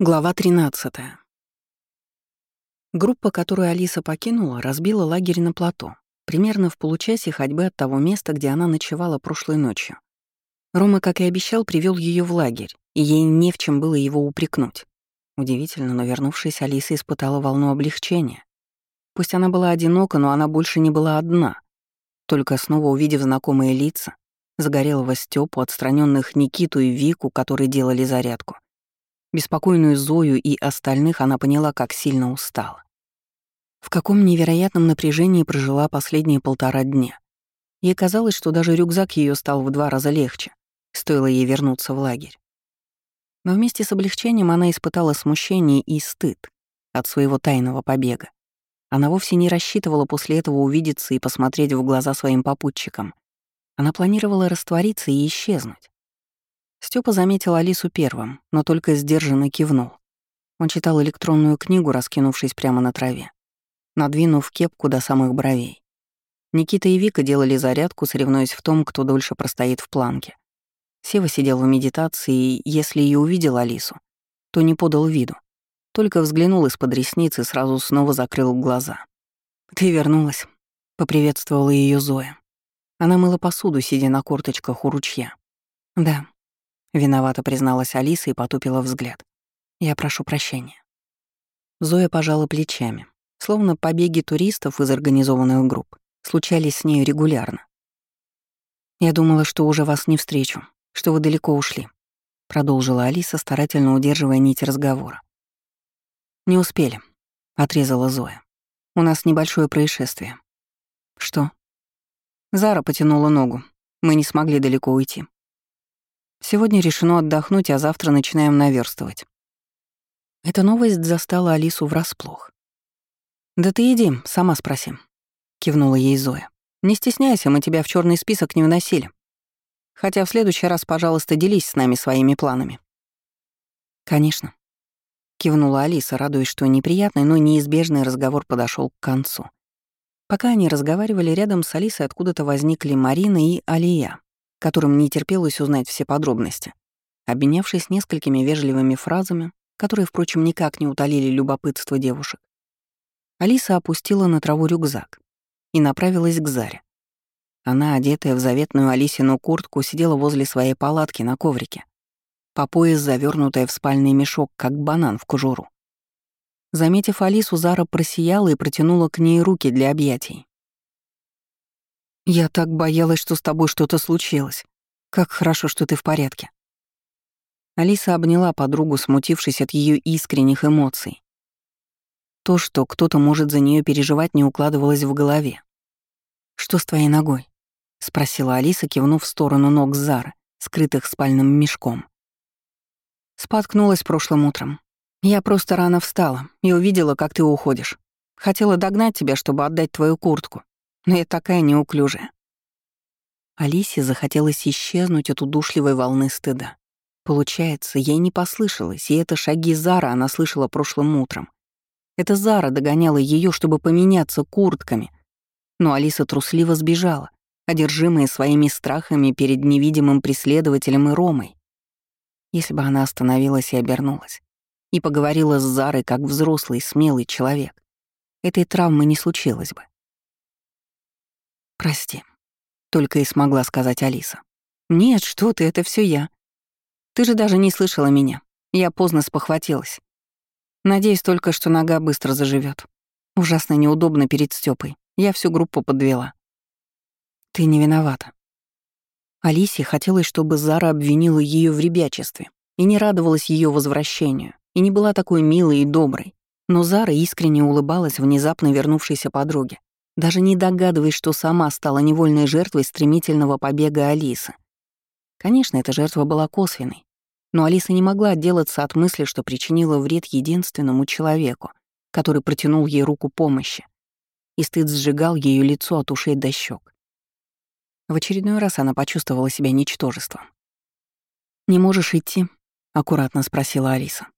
Глава 13. Группа, которую Алиса покинула, разбила лагерь на плато, примерно в получасе ходьбы от того места, где она ночевала прошлой ночью. Рома, как и обещал, привел ее в лагерь, и ей не в чем было его упрекнуть. Удивительно, но вернувшись, Алиса испытала волну облегчения. Пусть она была одинока, но она больше не была одна. Только снова увидев знакомые лица, загорелого Стёпу, отстраненных Никиту и Вику, которые делали зарядку, Беспокойную Зою и остальных она поняла, как сильно устала. В каком невероятном напряжении прожила последние полтора дня. Ей казалось, что даже рюкзак ее стал в два раза легче, стоило ей вернуться в лагерь. Но вместе с облегчением она испытала смущение и стыд от своего тайного побега. Она вовсе не рассчитывала после этого увидеться и посмотреть в глаза своим попутчикам. Она планировала раствориться и исчезнуть. Степа заметил Алису первым, но только сдержанно кивнул. Он читал электронную книгу, раскинувшись прямо на траве, надвинув кепку до самых бровей. Никита и Вика делали зарядку, соревнуясь в том, кто дольше простоит в планке. Сева сидел в медитации и, если и увидел Алису, то не подал виду. Только взглянул из-под ресниц и сразу снова закрыл глаза. «Ты вернулась», — поприветствовала ее Зоя. Она мыла посуду, сидя на корточках у ручья. «Да», Виновато призналась Алиса и потупила взгляд. Я прошу прощения. Зоя пожала плечами, словно побеги туристов из организованных групп случались с нею регулярно. «Я думала, что уже вас не встречу, что вы далеко ушли», — продолжила Алиса, старательно удерживая нить разговора. «Не успели», — отрезала Зоя. «У нас небольшое происшествие». «Что?» Зара потянула ногу. Мы не смогли далеко уйти. Сегодня решено отдохнуть, а завтра начинаем наверстывать. Эта новость застала Алису врасплох. «Да ты иди, сама спроси», — кивнула ей Зоя. «Не стесняйся, мы тебя в черный список не вносили. Хотя в следующий раз, пожалуйста, делись с нами своими планами». «Конечно», — кивнула Алиса, радуясь, что неприятный, но неизбежный разговор подошел к концу. Пока они разговаривали, рядом с Алисой откуда-то возникли Марина и Алия которым не терпелось узнать все подробности. Обменявшись несколькими вежливыми фразами, которые, впрочем, никак не утолили любопытство девушек, Алиса опустила на траву рюкзак и направилась к Заре. Она, одетая в заветную Алисину куртку, сидела возле своей палатки на коврике, по пояс завернутая в спальный мешок, как банан в кожуру. Заметив Алису, Зара просияла и протянула к ней руки для объятий. Я так боялась, что с тобой что-то случилось. Как хорошо, что ты в порядке. Алиса обняла подругу, смутившись от ее искренних эмоций. То, что кто-то может за нее переживать, не укладывалось в голове. «Что с твоей ногой?» — спросила Алиса, кивнув в сторону ног Зары, скрытых спальным мешком. Споткнулась прошлым утром. Я просто рано встала и увидела, как ты уходишь. Хотела догнать тебя, чтобы отдать твою куртку, но я такая неуклюжая. Алисе захотелось исчезнуть от удушливой волны стыда. Получается, ей не послышалось, и это шаги Зара она слышала прошлым утром. Это Зара догоняла ее, чтобы поменяться куртками. Но Алиса трусливо сбежала, одержимая своими страхами перед невидимым преследователем и Ромой. Если бы она остановилась и обернулась, и поговорила с Зарой как взрослый, смелый человек, этой травмы не случилось бы. «Прости», — только и смогла сказать Алиса. «Нет, что ты, это все я. Ты же даже не слышала меня. Я поздно спохватилась. Надеюсь только, что нога быстро заживет. Ужасно неудобно перед Стёпой. Я всю группу подвела. Ты не виновата. Алисе хотелось, чтобы Зара обвинила ее в ребячестве и не радовалась ее возвращению, и не была такой милой и доброй. Но Зара искренне улыбалась внезапно вернувшейся подруге даже не догадываясь, что сама стала невольной жертвой стремительного побега Алисы. Конечно, эта жертва была косвенной, но Алиса не могла отделаться от мысли, что причинила вред единственному человеку, который протянул ей руку помощи, и стыд сжигал ее лицо от ушей до щек. В очередной раз она почувствовала себя ничтожеством. «Не можешь идти?» — аккуратно спросила Алиса.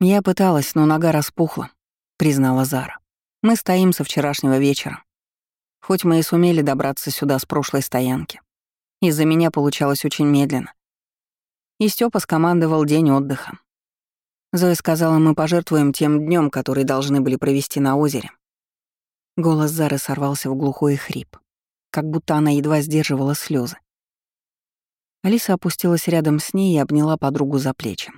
«Я пыталась, но нога распухла», — признала Зара. Мы стоим со вчерашнего вечера. Хоть мы и сумели добраться сюда с прошлой стоянки. Из-за меня получалось очень медленно. И Степа скомандовал день отдыха. Зоя сказала, мы пожертвуем тем днем, который должны были провести на озере. Голос Зары сорвался в глухой хрип, как будто она едва сдерживала слезы. Алиса опустилась рядом с ней и обняла подругу за плечи,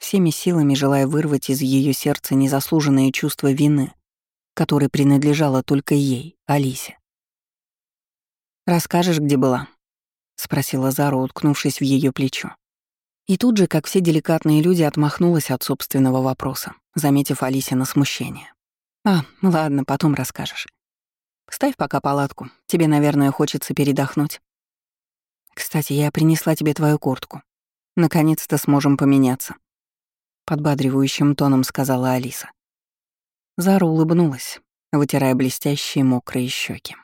всеми силами желая вырвать из ее сердца незаслуженное чувство вины, которое принадлежало только ей, Алисе. «Расскажешь, где была?» — спросила Зара, уткнувшись в ее плечо. И тут же, как все деликатные люди, отмахнулась от собственного вопроса, заметив Алисе на смущение. «А, ладно, потом расскажешь. Ставь пока палатку. Тебе, наверное, хочется передохнуть. Кстати, я принесла тебе твою куртку. Наконец-то сможем поменяться. Подбадривающим тоном сказала Алиса. Зара улыбнулась, вытирая блестящие мокрые щеки.